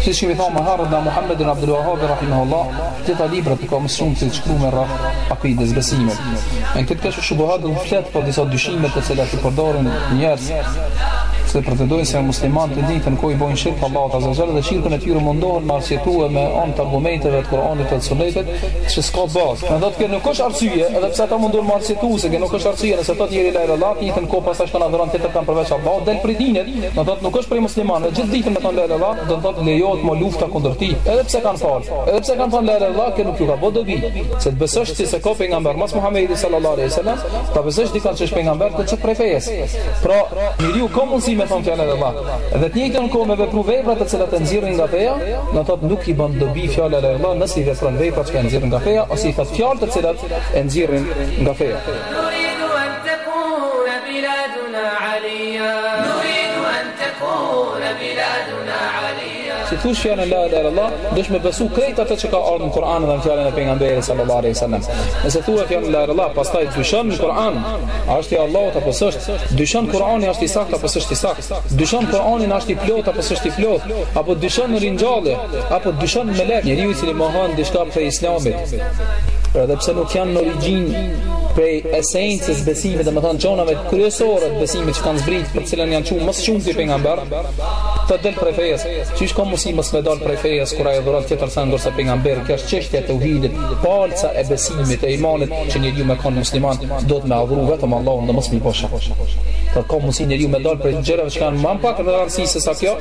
Siç kemi thënë më herët nga Muhammed ibn Abdul Wahhab rahimahullah, të gjitha librat i ka më shumë të shkruar rreth akides, besimit. Në këtë Keshfu Shubuhat do të flet për disa dyshime të cilat i përdorin njerëzit që pretendojnë se janë muslimanë të njëjtën kohë i bojnë shirk Allahut azze ue xhel dhe shirkun e tyre mundohen me arsyetua me anë të argumenteve të Kur'anit dhe të Sunetit që s'ka bazë. Do thotë kjo nuk është arsye, edhe pse ata mundohen me arsyetua se kjo nuk është arsye, nëse thotë njëri la ilaha illallah, të njëjtën kohë pastaj shkon adhuron tjetërkënd përveç Allahut, del prej dinit. Do thotë nuk është prej muslimanëve. Gjithë ditën me thonë la ilaha illallah, do thotë lejohet mo lufta kundër tij. Edhe pse kanë fal, edhe pse kanë thonë la ilaha illallah, kjo nuk u ka bë dobi. Se të besosh ti se ka pejgamber mas Muhamedit sallallahu alaihi wasallam, ta besosh dikon që është pejgamber të qet prej fejes. Pra, njeriu ka mundësi me thonë fjalën la ilaha illallah. Dhe të njëjtën kohë me vepru vepra të cilat e nxjerrin nga feja, do thotë nuk i bën dobi fjala la ilaha illallah nëse i vepron vepra që e nxjerrin nga feja ose i thotë fjalë të cilat e nxjerrin nga feja. Si thu fjalën la ilaha illallah, dush me besu krejt atë që ka ardhur në Kur'an dhe në fjalën e pejgamberit sallallahu alaihi wasallam. Nëse thua fjalën la ilaha illallah, pastaj dyshon në Kur'an, a është i Allahut apo s'është? Dyshon Kur'ani është i saktë apo s'është i saktë? Dyshon Kur'ani është i plotë apo s'është i plotë? Apo dyshon në ringjallje? Apo dyshon melek? Njeriu i cili mohon diçka prej Islamit, Pra edhe pse nuk janë në origjinë prej esencës besimit, domethënë gjonave kryesore të besimit që kanë zbrit, për cilën janë çu më së shumti pejgamberë, të del prej fejes, qysh ka mundësi mos me dalë prej fejes, kur e adhuron tjetërsend kurse pejgamberë, kjo është çështje e teuhidit, palca e besimit e imanit, që njeriu me kanë musliman, do të me adhuru vetëm Allahun dhe mos me i ba shok. E ka mundësi njeriu me dalë prej gjërave që kanë ma pak rëndësi se sa kjo,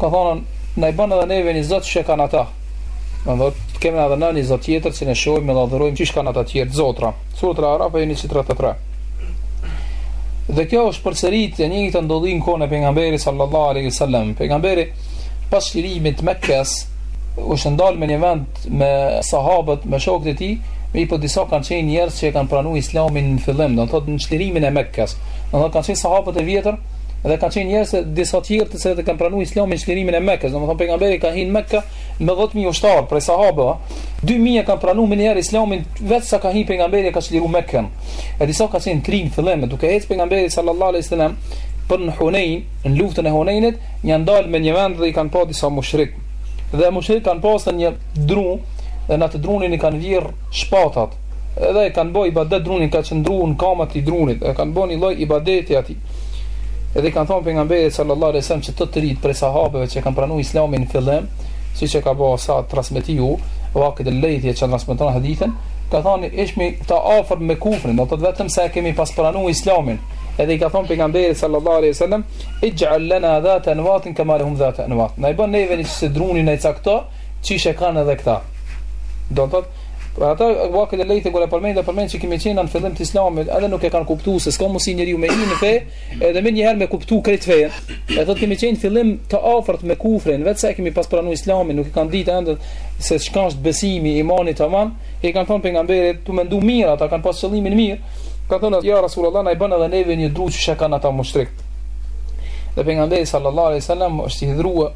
ka thënë na i bën edhe neve një zot qysh kanë ata. Do thotë kemi edhe ne një zot tjetër që ne shohim dhe adhurojmë qysh kanë ata të tjerë zotra. Sura Al-Araf ajeti 133. Dhe kjo është përsërit e njëjta ndodhi në kohën e pejgamberit sallallahu alaihi wasallam. Pejgamberi pas çlirimit të Mekës ish ndal me një vend me sahabët, me shokët e tij, me i po disa kanë qenë njerëz që e kanë pranuar Islamin në fillim, do thotë në çlirimin e Mekës. Do thotë kanë qenë sahabët e vjetër, Dhe kanë qenë njerëz disa të tjerë të cilët e kanë pranuar Islamin çlirimin e Mekës. Domethënë pejgamberi ka hyrë në Mekë me 10000 ushtarë prej sahabëve. 2000 e kanë pranuar menjëherë Islamin vetë sa ka hyrë pejgamberi e ka çliruar Mekën. E disa ka qenë të ri n'fillim, duke ecë pejgamberi sallallahu alaihi wasallam për në Hunein, në luftën e Huneinit, janë ndalë me një vend dhe i kanë pa disa mushrik. Dhe mushrikët kanë pasur një dru dhe në atë drunin i kanë vjerë shpatat. Edhe i kanë bo ibadet drunin, ka qëndru në kamë të drunit, e kanë bo një loj ibadeti ati. Edhe i kanë thonë pejgamberit sallallahu alejhi ve selem këta të rritë prej sahabeve që kanë pranu islamin në fillim, siç ka bo se transmeton Waqid al-Laythi që transmiton hadithin, ka thonë ishim të afërt me kufrin, do të thotë vetëm sa kemi pas pranu islamin. Edhe i ka thonë pejgamberit sallallahu alejhi ve selem, ixh'al lena dhate envatin, kema lehum dhatu envat. Na i bën neve një qysh drunin e cakto, qysh e kanë edhe këta. Do të Pra ata Waqid al-Laythi kur e përmend e përmend se kemi qenë në fillim të Islamit, edhe nuk e kanë kuptuar se s'ka mundësi njeriu me hyrë në fe, edhe më njëherë me kuptu krejt fenë. E thotë kemi qenë fillim të afërt me kufrin, vetë sa kemi pas pranuar Islamin, nuk e kanë ditë ende se çka është besimi, imani tamam, i kanë thënë pejgamberit, tu mendu mirë, ata kanë pas qëllimin mirë. Kanë thënë ja Rasulullah, na i bën edhe neve një dru qysh e kanë ata mushrikë. Dhe pejgamberi sallallahu alaihi wasallam është hidhëru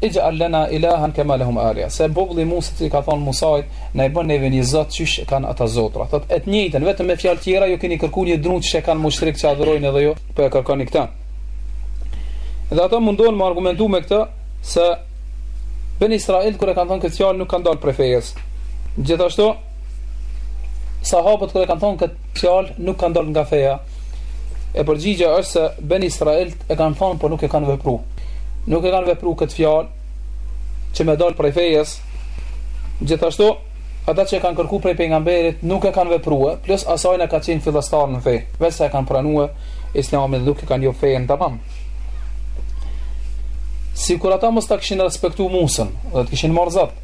Ij'al lena ilahen kema lehum aliha, si populli i Musës i ka thonë Musait, na i bën neve një Zot qysh e kanë ata zotra. Thotë, e të njëjtën, vetëm me fjalë tjera ju keni kërku një dru qysh e kanë mushrikët që e adhurojnë edhe ju po e kërkoni këtë. Dhe ata mundohen me argumentu me këtë se Beni Israilt kur e kanë thënë këtë fjalë nuk kanë dalë prej fejes. Gjithashtu Sahabët kur e kanë thonë këtë fjalë nuk kanë dalë nga feja. E përgjigja është se Beni Israilt e kanë thonë por nuk e kanë vepruar. Nuk e kanë vepruar këtë fjalë që më dal prej fejes. Gjithashtu ata që e kanë kërkuar prej pejgamberit nuk e kanë vepruar, plus asajna kanë qenë fillestarë në fe. Vetëm sa e kanë pranuar Islamin dhe nuk e kanë njoh fejen tamam. Sikur ata mos ta kishin respektuar Musën, dhe të kishin marrë zot.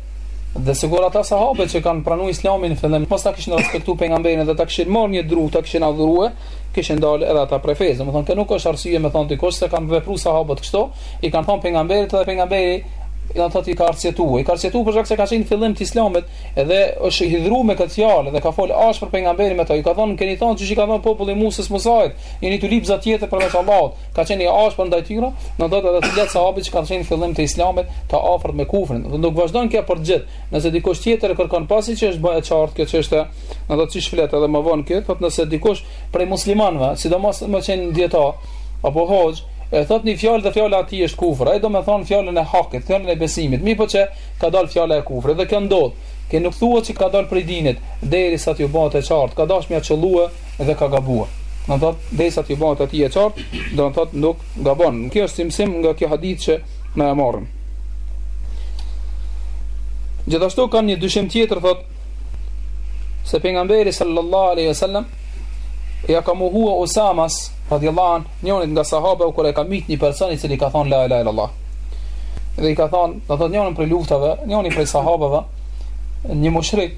Dhe sikur ata sahabe që kanë pranuar Islamin në fillim, mos ta kishin respektuar pejgamberin dhe ta kishin marrë një dru, ta kishin adhuruar, kishin dalë edhe ata prej fesë. Domethënë kjo nuk është arsye me thonë dikush se kanë vepruar sahabët kështu, i kanë thonë pejgamberit dhe pejgamberi do të thotë i ka arsyetuar. I ka arsyetuar për shkak se ka qenë fillim të Islamit dhe është hidhëru me këtë fjalë dhe ka fol ashpër pejgamberi me to. I ka thonë keni thonë qysh i ka thonë populli i Musës Musait, jeni tu lyp zot tjetër përveç Allahut. ka qenë i ashpër ndaj tyre, domethënë edhe te këta sahabët që kanë qenë fillim të islamit të afërt me kufrin. Dhe nuk vazhdon kjo për gjithë. Nëse dikush tjetër e kërkon pasi që është bërë e qartë kjo çështë, domethënë qysh flet edhe më vonë kjo, thotë nëse dikush prej muslimanëve, sidomos me qenë dijetar apo hoxhë, e thotë një fjalë dhe fjala e tij është kufër. Ai do me thonë fjalën e hakit, fjalën e besimit. Mirëpo i ka dalë fjala e kufrit dhe kjo ndodh. Ky nuk thua se ka dalë prej dinit, derisa t'ju bëhet e qartë, ka dashur me ia qëllue dhe ka gabuar. Do të thotë, derisa t'i bëhet atij e qartë, do të thotë nuk gabon. Kjo është si mësim nga ky hadith që na e marrëm. Gjithashtu kanë një dyshim tjetër thotë se pejgamberi sallallahu alaihi wasallam ja ka mohua Usames radiallahu an, njërit nga sahabët kur e ka myt një person i cili ka thon la ilaha illallah. Dhe i ka thon, do thot në njërën prej luftave, njëri prej sahabeve, një mushrik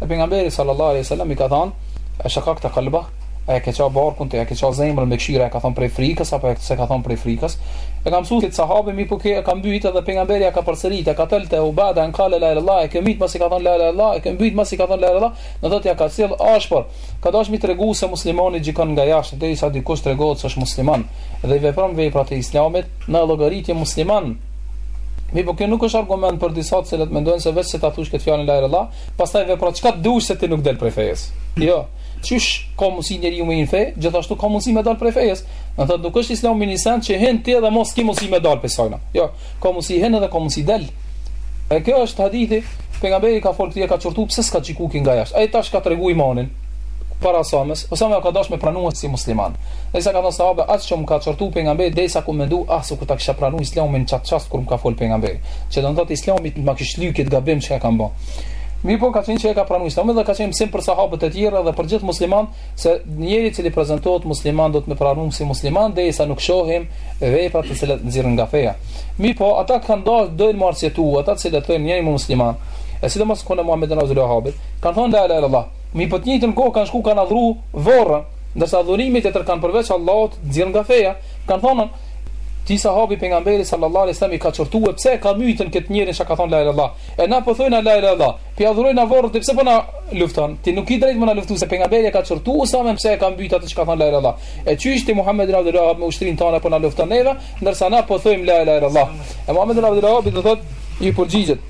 Dhe pejgamberi sallallahu alaihi wasallam i ka thënë, "E shakakte kalbahu, a e ke ça barkun ti, a ke ça zemrën me kqyr a, e ka thënë prej frikës apo s'e ka thënë prej frikës?" E ka msy këtë sahabi mirëpo ky e ka mbyt edhe pejgamberi ja ka përsërit, e kateltehu bada an kale la ilallah, e ke mbyt masi ka thënë la ilallah, e ke mbyt masi ka thënë la ilallah, do thotë ja ka sjell ashpër. Ka dashur me tregu se muslimani gjikon nga jashtë derisa dikush tregohet se është musliman dhe i vepron veprat e Islamit, na llogarisim musliman. Mirpo kjo nuk është argument për disa të cilët mendojnë se veç se ta thush këtë fjalën la ilallah, pastaj vepro çka të dush se ti nuk del prej fejes. Jo. Qysh ka mundësi njeriu me hy n'fe, gjithashtu ka mundësi me dal prej fejes. Do thotë nuk është Islami një send që hen ti dhe mos ki mundësi me dal prej sajna. Jo. Ka mundësi hen edhe ka mundësi dal. E kjo është hadithi, pejgamberi ka folë këtë, ka qortu pse s'ka gjyku nga jashtë. Ai tash ka tregu imanin. para Usames, Usame e ka dashtë me pranue si musliman. Ai saqë ka thënë sahabe aq që më ka qortu pejgamberi derisa kum mendu ah sikur ta kisha pranu islamin qat çast kur më ka fol pejgamberi, që do të thotë islami ma kish lye këtë gabim çka kam ba. Mirëpo ka qenë që e ka pranu islamin dhe ka qenë mësim për sahabët e tjerë dhe për gjithë muslimanët se njeri i cili prezantohet musliman duhet me pranu si musliman derisa nuk shohim veprat të cilat nxjerrin nga feja. Mirëpo ata kanë dashtë dojnë me arsyetu ata të cilët thonë jemi musliman e sidomos kohën e Muhamed ibn Abdul Wahabit Kanë thënë la ila ila llah, mirëpo të njëjtën kohë kanë shku kanë adhuru varret, ndërsa adhurimi i tjetërkan përveç Allahut nxjerr nga feja. Kanë thënë Ti sahabi pejgamberit sallallahu alejhi wasallam e ka qortue pse e ka myt këtë njerin që ka thon la ila llah e na po thojna la ila llah pi adhurojna varret pse po na lufton ti nuk ki drejt me na luftu se pejgamberi e ka qortu usamen pse e ka mbyt atë që ka thon la ila llah e qysh ti muhammed ibn abdul wahab me ushtrin tane po na lufton neve ndërsa na po thojm la ila llah e muhammed ibn abdul wahab do thot i përgjigjet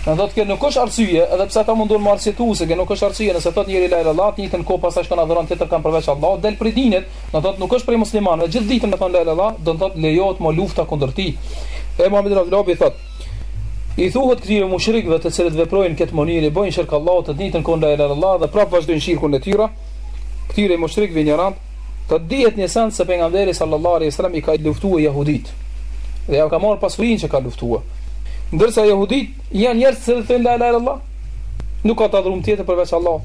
Do thotë kjo nuk është arsye, edhe pse ata mundohen me arsyetu se kjo nuk është arsye, nëse thotë njeri la ilaha illallah, të njëjtën kohë pastaj shkon adhuron tjetër kanë përveç Allahut, del prej dinit, do të thotë nuk është prej muslimanëve, gjithë ditën me thon la ilaha illallah, do të thotë lejohet me luftu kundër tij. E Muhamed ibn Abdulwahhabi thotë, i thuhet këtyre mushrikëve të cilët veprojnë këtë mënyrë, i bëjnë shirk Allahut të njëjtën kohë la ilaha illallah dhe prapë vazhdojnë shirkun e tyre, këtyre mushrikëve injorant, Të dihet një send se Pejgamberi sallallahu alejhi ve sellem i ka luftuar jehuditë dhe jau ka marrë pasurinë që ka luftuar. Ndërsa jehuditë janë njerëz të cilët thonë la ilahe illallah, nuk ka të adhuruar tjetër përveç Allahut.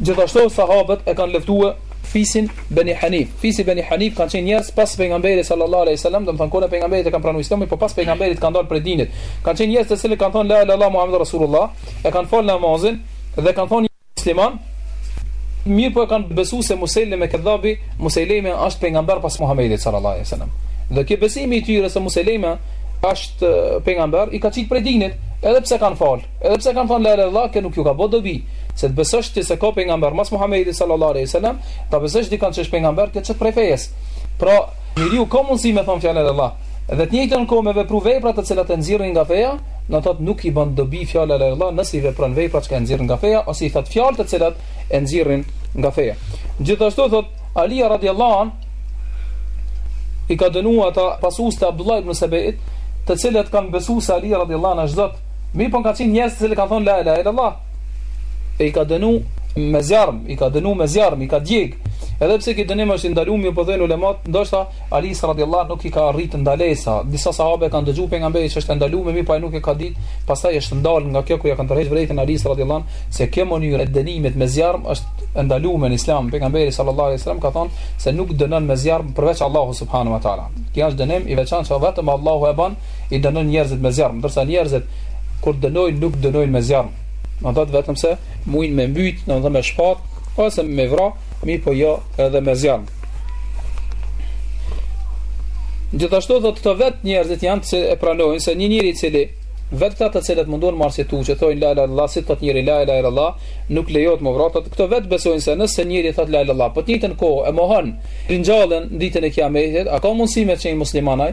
Gjithashtu sahabët e kanë luftuar fisin Beni Hanif. Fisi Beni Hanif kanë qenë njerëz pas pejgamberit sallallahu alejhi ve sellem, domethënë kohën e pejgamberit e kanë pranuar Islamin, por pas pejgamberit kanë dalë prej dinit. Kanë qenë njerëz të cilët kanë thonë la ilahe illallah Muhammedur rasulullah, e kanë fal namazin dhe kanë thonë Musliman, mirëpo e kanë besuar se Musejleme Kedhabi, Musejleme është pejgamber pas Muhamedit sallallahu alaihi wasallam. Dhe ky besimi i tyre se Musejleme është pejgamber i ka qit prej dinit, edhe pse kanë fal, edhe pse kanë thënë la ilaha illallah, kjo nuk ju ka bë dobi, se të besosh ti se ka pejgamber mas Muhamedit sallallahu alaihi wasallam, ta besosh dikon që është pejgamber, kjo qet prej fejes. Pra, Njeriu ka mundësi me thënë fjalën la ilaha illallah dhe në të njëjtën kohë me vepru vepra të cilat e nxirrin nga feja, do të thotë nuk i bën dobi fjala la ilaha illallah nëse i vepron vepra çka e nxirrin nga feja ose i thotë fjalë të cilat e nxirrin nga feja. Gjithashtu thotë Alia radiallahu anhu i ka dënu ata pasues të Abdullah ibn Sebeit, të cilët kanë besuar se Alia radiallahu anhu është Zot, mirëpo kanë qenë njerëz të cilët kanë thënë la ilaha illallah. e i ka dënu me zjarm, i ka dënu me zjarm, i ka djeg. Edhe pse ky dënim është i ndaluar, mirëpo thonë ulemat, ndoshta Ali radhiyallahu nuk i ka arrit ndalesa. Disa sahabe kanë dëgjuar pejgamberin që është e ndaluar, mirëpo ai nuk e ka ditë, pastaj është ndal nga kjo kur ja kanë tërheq vërejtën Ali radhiyallahu se kjo mënyrë e dënimit me zjarm është e ndaluar në Islam. Pejgamberi sallallahu alaihi wasallam ka thënë se nuk dënon me zjarm përveç Allahu subhanahu wa taala. Kjo është dënim i veçantë që vetëm Allahu e bën. i dënon njerëzit me zjarm ndërsa njerëzit kur dënojnë nuk dënojnë me zjarm do thot vetëm se mujn me mbyt do thot me shpat ose me vra mirëpo jo edhe me zjarm gjithashtu do thot vet njerëzit janë se e pranojnë se një njeri i cili vetë këta të cilët mundohen me arsyetu që thojnë la ilaha illallah si thot njeri la ilaha illallah nuk lejohet me vra atë këta vetë besojnë se nëse njeri thot la ilaha illallah po në të njëjtën kohë e mohon Ringjalljen ditën e Kiametit, a ka mundësi me qenë musliman ai?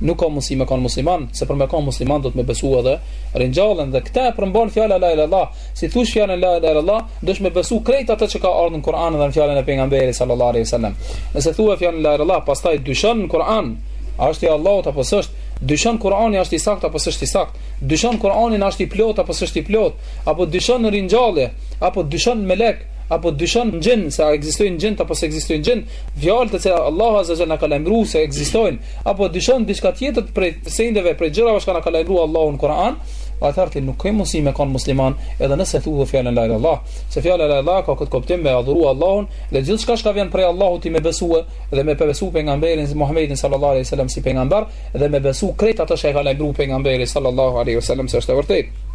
Nuk ka mundësi me qenë musliman, se për me qenë musliman duhet me besu edhe ringjalljen dhe këtë e përmban fjala la ilaha illallah. Si thush fjalën la ilaha illallah, duhet me besu krejt atë që ka ardhur në Kur'an dhe në fjalën e pejgamberit sallallahu alaihi wasallam. Nëse thua fjalën la ilaha illallah, pastaj dyshon në Kur'an, a është i Allahut apo s'është? Dyshon Kur'ani është i saktë apo s'është i saktë? Dyshon Kur'ani a është i plotë apo s'është i plotë? Apo dyshon në ringjallje? Apo dyshon në melek? Apo dyshon në xhin, se a ekzistojnë xhintë apo s'ekzistojnë xhintë, fjalë të cilat Allahu Azza wa Jall na ka lajmëruar se ekzistojnë, apo dyshon diçka tjetër prej sendeve, prej gjërave çka na ka lajmëruar Allahu në Kur'an, atëherë ti nuk ke mundësi me kon musliman, edhe nëse thua fjalën la ilaha illallah, se fjala la ilaha illallah ka këtë kuptim me adhuru Allahun dhe gjithçka çka vjen prej Allahut ti me besue dhe me besu pejgamberin Muhammedin sallallahu alaihi wasallam si pejgamber dhe me besu krejt atë që na ka lajmëruar pejgamberi sallallahu alaihi wasallam se është e vërtetë.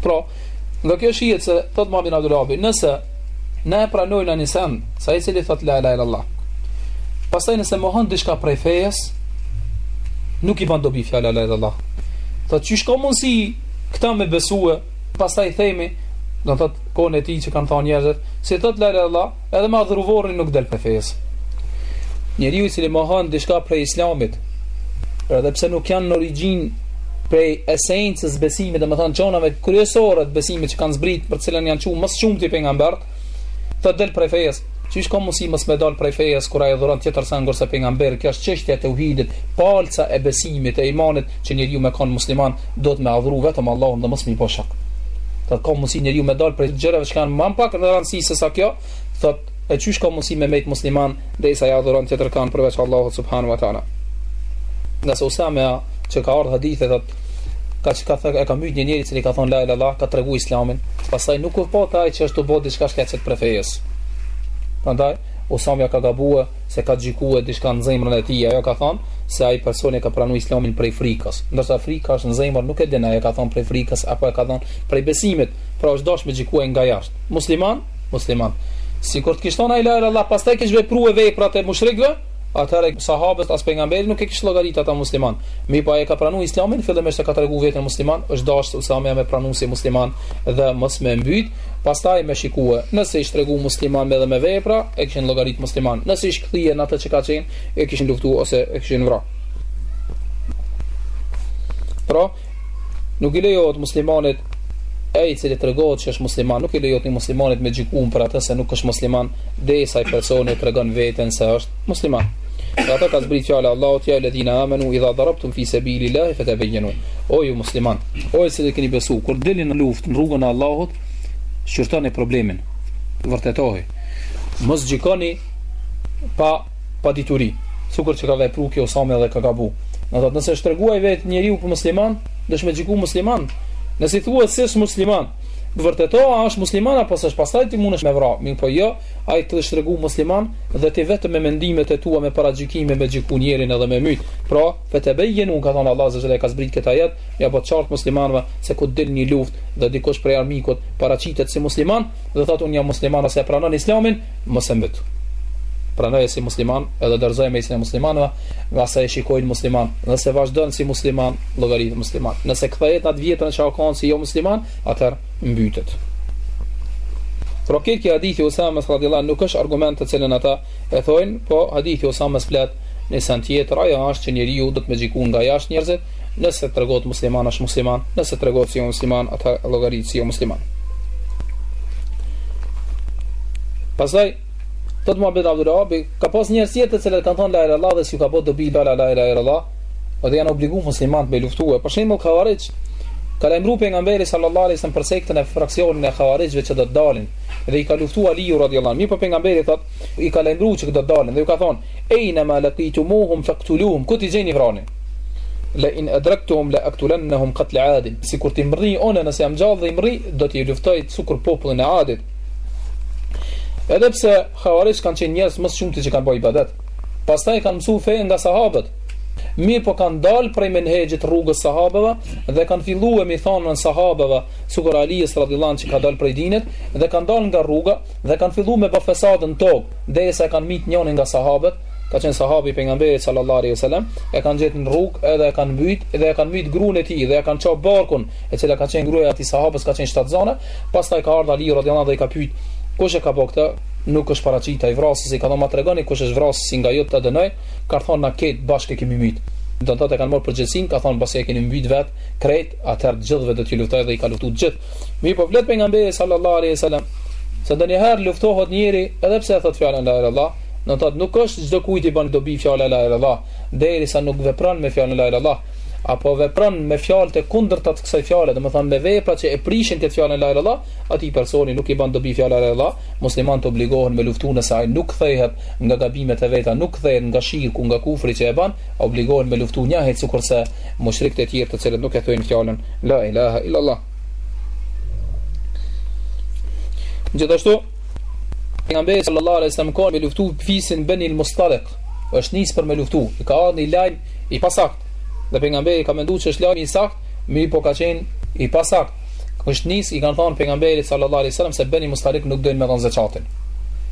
Pra, Nga kjo shihet se thot Muhammed ibn Abdul Wahhab, nëse ne e pranojmë ni send se ai i cili thot la ilaha illallah, pastaj nëse mohon diçka prej fejes, nuk i bën dobi fjala la ilaha illallah. Thot qysh ka mundsi këta me besue, pastaj themi, do thot kohën e tij që kanë thënë njerëzit, si thot la ilaha illallah, Edhe me adhuru vorrin nuk del prej fesë. Njeriu i cili mohon diçka prej islamit, edhe pse nuk janë në origjinë prej esencës së besimit, domethënë gjonave kryesore të besimit që kanë zbrit për të cilën janë çu më së shumti pejgamberët, thot del prej fejes, qysh ka mundësi mos me dal prej fejes, kur e adhuron tjetër send ndërsa pejgamberët, kjo është çështja e teuhidit, palca e besimit e imanit që njeriu me kon musliman, Duhet me adhuru vetëm Allahun dhe mos me i bë shok. Thot ka mundësi njeriu me dal prej gjërave që kanë më pak rëndësi se sa kjo, thot e çysh ka mundësi me mbet musliman derisa ai adhuron tjetërkënd përveç Allahut subhanahu wa taala. Ngase Usame që ka ardhur hadithi thot ka çka ka thënë e ka myt një njeri i cili ka thonë la ilaha illallah ka tregu islamin pastaj nuk u pa te ai që është tu bë diçka shkëputet prej fejes prandaj Usame ka gabue se ka gjykue diçka n'zemrën e tij, ai ka thanë, se ai personi e ka pranu Islamin prej frikës, ndërsa frika është n'zemër nuk e din a e ka thanë prej frikës apo e ka thanë prej besimit, pra është dashtë me gjykue nga jashtë, musliman, musliman, sikur të kish thanë ai la ila llah pastaj kish veprue veprat e mushrikve, atëhere sahabët as pejgamberin nuk e kish llogaritë atë musliman, mirëpo ai e ka pranu Islamin, fillimisht e ka tregu veten musliman, është dashtë Usama me pranu si musliman dhe mos me e mbyt, Pastaj me shikue, nëse ish tregu musliman edhe me vepra, e kishin llogarit musliman. Nëse ish kthy në atë që ka qenë, e kishin luftu ose e kishin vra. Pra, nuk i lejohet muslimanit ai i cili tregohet që është musliman, nuk i lejohet një muslimanit me gjyku për atë se nuk është musliman, derisa ai personi tregon veten se është Musliman. Për ata ka zbrit fjala e Allahut, ja ejjuhel-ledhina amenu, idha darabtum fi sebilil-lahi, fetebejjenu. O ju musliman, o ju të cilët keni besu, kur dilni në luft në rrugën e Allahut, shqyrtoni problemin, vërtetoni. Mos gjykoni pa, pa dituri, sukur që ka vepru ky Usame dhe ka gabu. Ne thot, nëse është tregu vetë njeriu për musliman, duhet me gjyku musliman, nëse thua se s'është musliman, vërteto a është musliman, apo s'është, pastaj ti mundesh me vra, mirëpo jo, Ai të është tregu musliman dhe ti vetëm me mendimet e tua me paragjykime me gjyku njeriun edhe me myt. Pra, fetebejjenu, ka thënë Allahu subhanehu ve teala e ka zbrit këtë ajet, ia bën të qartë muslimanëve se kur dilni në luftë dhe dikush prej armikut paraqitet si musliman dhe thotë unë jam musliman ose e pranon Islamin, mos e myt. Pranoje si musliman edhe dorëzoje në mesin e muslimanëve, ngase e shikojnë musliman. Nëse vazhdon si musliman, llogaritet musliman. Nëse kthehet në atë vjetrën që ka qenë si jo musliman, atëherë mbytet. Por kjo që hadithi i Usamës radhiyallahu anhu nuk është argument të cilën ata e thonë, po hadithi i Usamës flet një send tjetër, ajo është që njeriu duhet me gjyku nga jashtë njerëzit, nëse tregohet musliman është musliman, nëse tregohet si jo musliman atëherë llogaritet si jo musliman. Pastaj Thot Muhammad Abdul Wahhab, ka pas njerëz tjerë të cilët kanë thënë la ilaha illallah dhe s'ju ka bë dobi la la ilaha illallah, dhe janë obliguar muslimanët me luftuar. Për shembull Khawarij ka lajmëruar pejgamberi sallallahu alaihi wasallam për sektin e fraksionin e Khawarijve që do të dalin dhe i ka luftuar Aliu radhiyallahu anhu. Mirpo pejgamberi thot, i ka lajmëruar që do të dalin dhe ju ka thonë: "Ejna ma laqitumuhum faqtuluhum." Ku t'i gjeni, vrani. La in adraktuhum la aqtulannahum qatl adin. Sikur t'i mrri unë nëse jam gjallë dhe i mrri, do t'i luftoj sikur popullin e Adit. Edhe pse Khawarij kanë qenë njerëz më shumti që kanë bërë ibadet. Pastaj kanë mësuar fe nga sahabët. Mirë po kanë dalë prej menhexhit rrugës sahabeve dhe kanë filluar me i thonë sahabeve, sukur Aliës radhiyallahu anhu që ka dalë prej dinit dhe kanë dalë nga rruga dhe kanë filluar me bë fesad në tokë, derisa e kanë myt njërin nga sahabët, ka qenë sahabi pejgamberit sallallahu alaihi wasallam, e kanë gjetë në rrugë edhe e kanë mbyt dhe e kanë mbyt gruan e tij dhe e kanë ça barkun, e cila ka qenë gruaja e atij sahabës ka qenë shtatzëna, Pastaj ka ardhur Aliu radhiyallahu dhe i ka pyet, kush e ka bërë këtë? Nuk është paraqitur ai vrasësi, ka thënë ma tregoni kush është vrasësi nga ju ta dënoj, ka thënë na krejt bashkë e kemi myt. Do të thotë e kanë marrë përgjegjësinë, ka thënë pasi e keni mbyt vet krejt, atëherë të gjithëve do t'ju luftoj dhe i ka luftuar të gjithë. Mirëpo flet pejgamberi sallallahu alaihi wasallam se ndonjëherë luftohet njeri edhe pse e thot fjalën la ilaha illallah, do të thotë nuk është çdo kujt i bën dobi fjala la ilaha illallah, derisa nuk vepron me fjalën la ilaha illallah. apo vepron me fjalë të kundërta të kësaj fjale, domethënë me vepra që e prishin këtë fjalën la ilaha atij personi nuk i bën dobi fjala la ilaha, muslimanët obligohen me luftu nëse ai nuk kthehet nga gabimet e veta, nuk kthehet nga shirku, nga kufri që e bën, obligohen me luftu njëjtë sikurse mushrikët e tjerë të cilët nuk e thojnë fjalën la ilaha illallah. Gjithashtu, pejgamberi sallallahu alaihi wasallam ka me luftu fisin Beni al-Mustaliq, është nis për me luftu. I ka ardhur një lajm i pasaktë. Dhe pejgamberi ka menduar se është lajmi i saktë, mirëpo ka qenë i pasaktë. Është nis i kanë thënë pejgamberit sallallahu alaihi wasallam se Beni Mustalik nuk doin me dhon zakatin.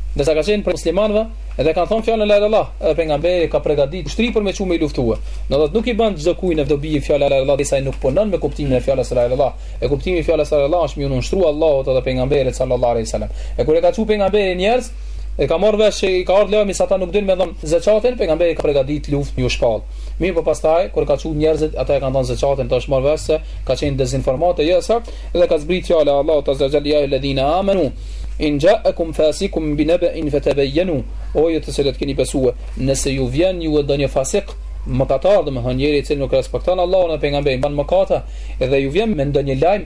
Ndërsa ka qenë prej muslimanëve dhe kanë thënë fjalën la ilaha illallah, edhe pejgamberi ka përgatitur ushtri për me çu me i luftuar. Do thotë nuk i bën çdo kujt dobi fjala la ilaha illallah, derisa nuk punon me kuptimin e fjalës la ilaha illallah. E kuptimi i fjalës la ilaha illallah është me ju nënshtruar Allahut edhe pejgamberit sallallahu alaihi wasallam. E kur e ka çu pejgamberi njerëz E ka marrë vesh që i ka ardhë lajmi se ata nuk dunë me dhënë zeqatin, pejgamberi ka pregaditë luftë me ju shpallë. Mirëpo pastaj, kur i ka çu njerëzit, ata e kanë dhënë zeqatin dhe është marrë vesh se ka qenë dezinformatë e jo e saktë dhe ka zbritë fjala e Allahut azza wa jall ja ejuhellezine amenu in ja'akum fasikum binebe'in fetebejjenu o ju të cilët keni besue nëse ju vjen juve ndonjë fasik mëkatar domethënë njeri i cili nuk e respekton Allahun dhe pejgamberin bën mëkate dhe ju vjen me ndonjë lajm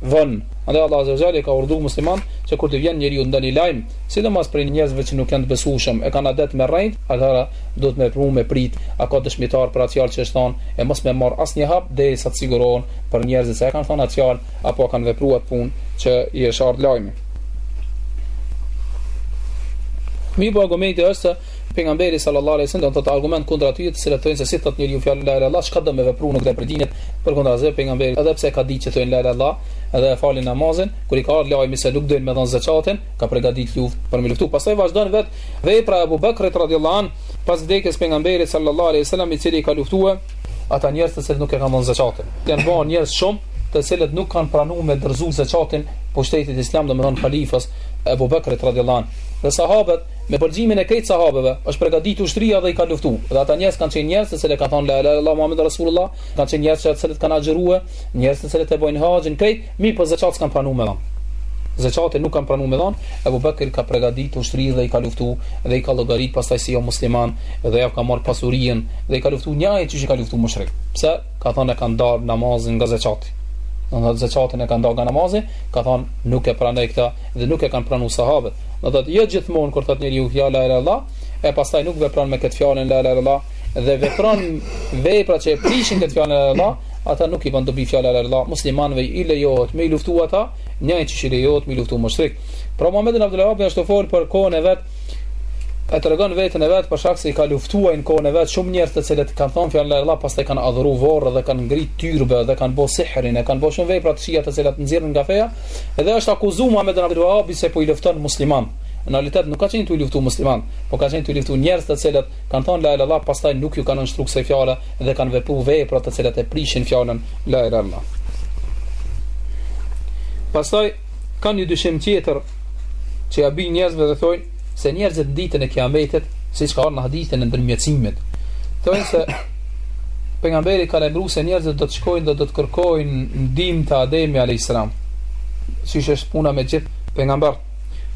vonë. Andaj Allahu Azza wa Jalla i ka urdhëruar muslimanët që kur t'i vjen njeriut ndonjë lajm, sidomos prej njerëzve që nuk janë të besueshëm, e kanë adet me rrejt, atëherë duhet me vepru, me prit, a ka dëshmitar për atë fjalë që është thënë, e mos me marrë asnjë hap derisa të sigurohen për njerëzit se e kanë thënë atë fjalë apo e kanë vepruar atë punë që i është ardhur lajmi. Mirëpo argumenti është se Pejgamberi sallallahu alejhi wasallam thotë argument kundër atyre të cilët thonë se nëse thotë njeriu fjalën la ilahe illallah çka do me veprun këta prej dinit përkundrazi pejgamberi edhe pse e ka ditë që thonë la ilahe illallah dhe e falin namazin kur i ka ardhur lajmi se nuk doin me dhënë zakatin ka përgatit luftë për me luftu pastaj vazhdon vet vepra e Abu Bakrit radhiyallahu an pas vdekjes pejgamberit sallallahu alejhi wasallam i cili ka luftuar ata njerëz të cilët nuk e kanë dhënë zakatin janë bërë njerëz shumë të cilët nuk kanë pranuar me dorëzu zakatin pushtetit islam domethënë halifës Abu Bakrit radhiyallahu an dhe sahabët Me pajtimin e krejt sahabeve është pregaditu ushtria dhe i ka luftu, dhe ata njerz kanë qenë njerz të cilët kanë thanë la ilahe illallah Muhammedun Rasulullah, kanë qenë njerz të cilët kanë agjërue, njerz të cilët e bojnë haxhin krejt, mirëpo zeqatin s'kanë pranu me dhanë. Zeqatin nuk kanë pranu me dhanë, Ebu Bekri ka pregaditë ushtri dhe i ka luftu, dhe i ka llogaritë pastaj si jo musliman, dhe ja ka marrë pasurinë, dhe i ka luftu njëjtë qysh i ka luftu mushrikët. Pse? Ka thanë e ka ndarë namazin nga zeqati. Domethënë zeqatin e ka ndarë nga namazi, ka thanë nuk e pranoj këtë dhe nuk e kanë pranu sahabet. Do thotë jo gjithmonë kur thotë njeriu fjalën la ilaha illallah, e pastaj nuk vepron me këtë fjalën la ilaha illallah dhe vepron vepra që e prishin këtë fjalë la ilaha illallah, ata nuk i bën dobi fjala la ilaha illallah. Muslimanëve i lejohet me i luftu ata, njëjtë qysh i lejohet me i luftu mushrikët. Pra Muhammed ibn Abdul Wahhab është tu fol për kohën e vet e tregon veten e vet për shkak se i ka luftuar në kohën e vet shumë njerëz të cilët kanë thënë fjalën la ilaha illallah, pastaj kanë adhuruar vorr dhe kanë ngrit tyrbe dhe kanë bërë sihrin e kanë bërë shumë vepra të këqija të cilat nxirrin nga feja. Edhe është akuzuar Muhammed ibn Abdul Wahhab se po i lufton muslimanët. Në realitet nuk ka qenë tu i luftu musliman, por ka qenë tu i luftu njerëz të cilët kanë thënë la ilaha illallah, pastaj nuk ju kanë nënshtruar kësaj fjale dhe kanë vepruar vepra të cilat e prishin fjalën la ilaha illallah. Pastaj ka një dyshim tjetër që ja bin njerëzve dhe thonë se njerëzit në ditën e Kiametit, siç ka ardhur në hadithin e ndërmjetësimit, thonë se pejgamberi ka lajmëruar se njerëzit do të shkojnë dhe do të kërkojnë ndihmë te Ademi alayhis salam. Siç e dini puna me gjithë pejgambert.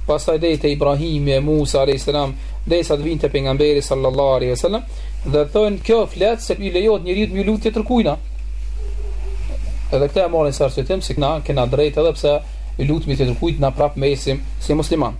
Pastaj deri te Ibrahimi e Musa alayhis salam, derisa të vijnë te pejgamberi sallallahu alaihi wasallam dhe thonë kjo flet se i lejohet njeriu me lut tjetërkënd. Edhe këtë e marrin si arsyetim se na kena drejtë edhe pse i lutmi tjetërkujt na prap mesim si musliman.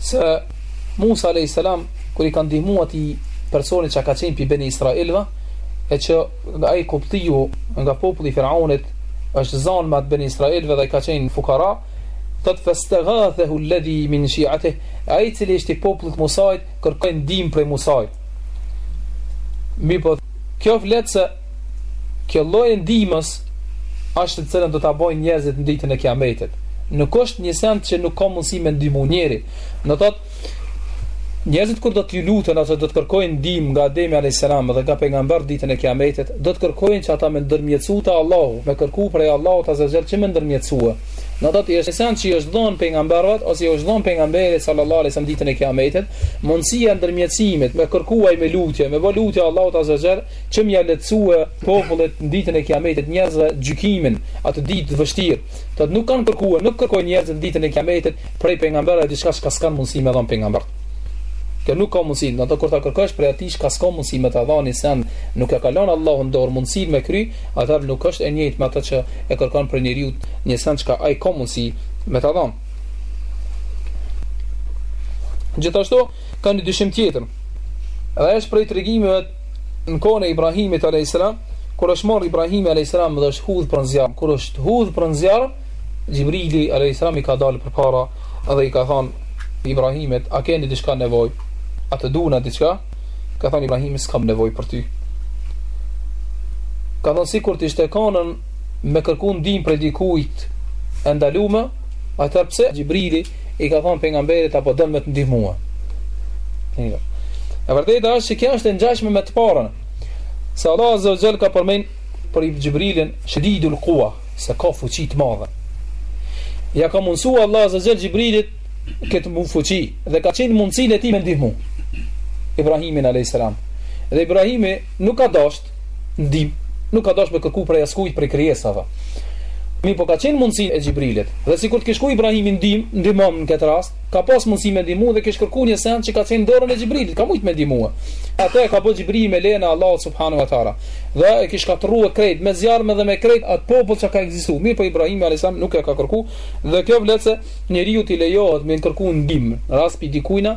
se Musa alayhis salam kur i ka ndihmuar atij personi që ka qenë pi beni Israilve e që ai kiptiu nga populli i Firaunit është zonë me atë të beni Israilve dhe i ka qenë fukara thot fastaghathahu alladhi min shi'atihi ai i cili ishte i popullit Musait kërkoi ndihmë prej Musait mirëpo kjo flet se Kjo lloj ndihmës është të cilën do ta bëjnë njerëzit në ditën e Kiametit. Nuk është një send që nuk ka mundësi me ndihmu njeri. Do thotë njerëzit kur do t'i luten ose do të kërkojnë ndihmë nga Ademi alayhis salam dhe nga pejgamberi ditën e Kiametit, do të kërkojnë që ata me ndërmjetësu te Allahu, me kërku prej Allahut azza ve xhel që me ndërmjetësue. Do thotë është një send që i është dhënë pejgamberëvet ose i është dhënë pejgamberit sallallahu alaihi wasallam ditën e Kiametit, mundësia e ndërmjetësimit, me kërku me lutje, me bë lutje Allahut azza ve xhel që me ia lehtësue popullit në ditën e kiametit njerëzve gjykimin atë ditë të vështirë thot nuk kanë kërkue nuk kërkojnë njerëzit në ditën e kiametit prej pejgamberëve diçka çka s'kan mundësi me dhënë pejgamberët kjo nuk ka mundësi do thotë kur ta kërkosh prej atij çka s'ka mundësi me ta dhënë send nuk ja ka lënë Allahu në dorë mundësinë me kry atëherë nuk është e njëjtë me atë që e kërkon prej njeriut një send çka ai ka mundësi me ta dhënë gjithashtu ka një dyshim tjetër dhe është prej tregimeve Në kohën e Ibrahimit alayhis salam, kur është marr Ibrahimi alayhis salam dhe është hudh në zjarr, kur është hudh në zjarr, Xhibrili alayhis salam i ka dalë përpara dhe i ka thënë Ibrahimit, a ke ni diçka nevojë? A të duhet diçka? Ka thënë Ibrahimi, s'kam nevojë për ty. Ka thënë sikur të ishte kanë me kërku ndihmë prej dikujt e ndalume, atëherë pse Xhibrili I ka thënë pejgamberit a po don me të ndihmue. E vërteta është se kjo është e ngjashme me të parën. Se Allah Azza wa Jall ka përmend për Xhibrilin Shadidul Quwa, se ka fuqi të madhe. Ja ka mundësua Allah Azza wa Jall Xhibrilit këtë mund fuqi dhe ka qenë në mundësinë e tij me ndihmu. Ibrahimin alayhis salam. Dhe Ibrahimi nuk ka dasht ndihmë, nuk ka dashtë me kërku prej askujt prej krijesave. Mirëpo ka qenë në mundësinë e Xhibrilit. Dhe sikur të kish kërku Ibrahimi ndihmë, ndihmom në këtë rast, ka pas mundësi me ndihmu dhe kish kërku një send që ka qenë në dorën e Xhibrilit, ka mujt me ndihmue. Atëherë e ka bo Xhibrili me lejen e Allahut subhanu wa taala. Dhe e kish shkatërrue krejt, me zjarm edhe me krejt atë popull që ka ekzistu. Mirëpo Ibrahimi alejhi selam nuk e ka kërku dhe kjo flet se njeriut i lejohet me kërku ndihmë, në rast prej dikujna,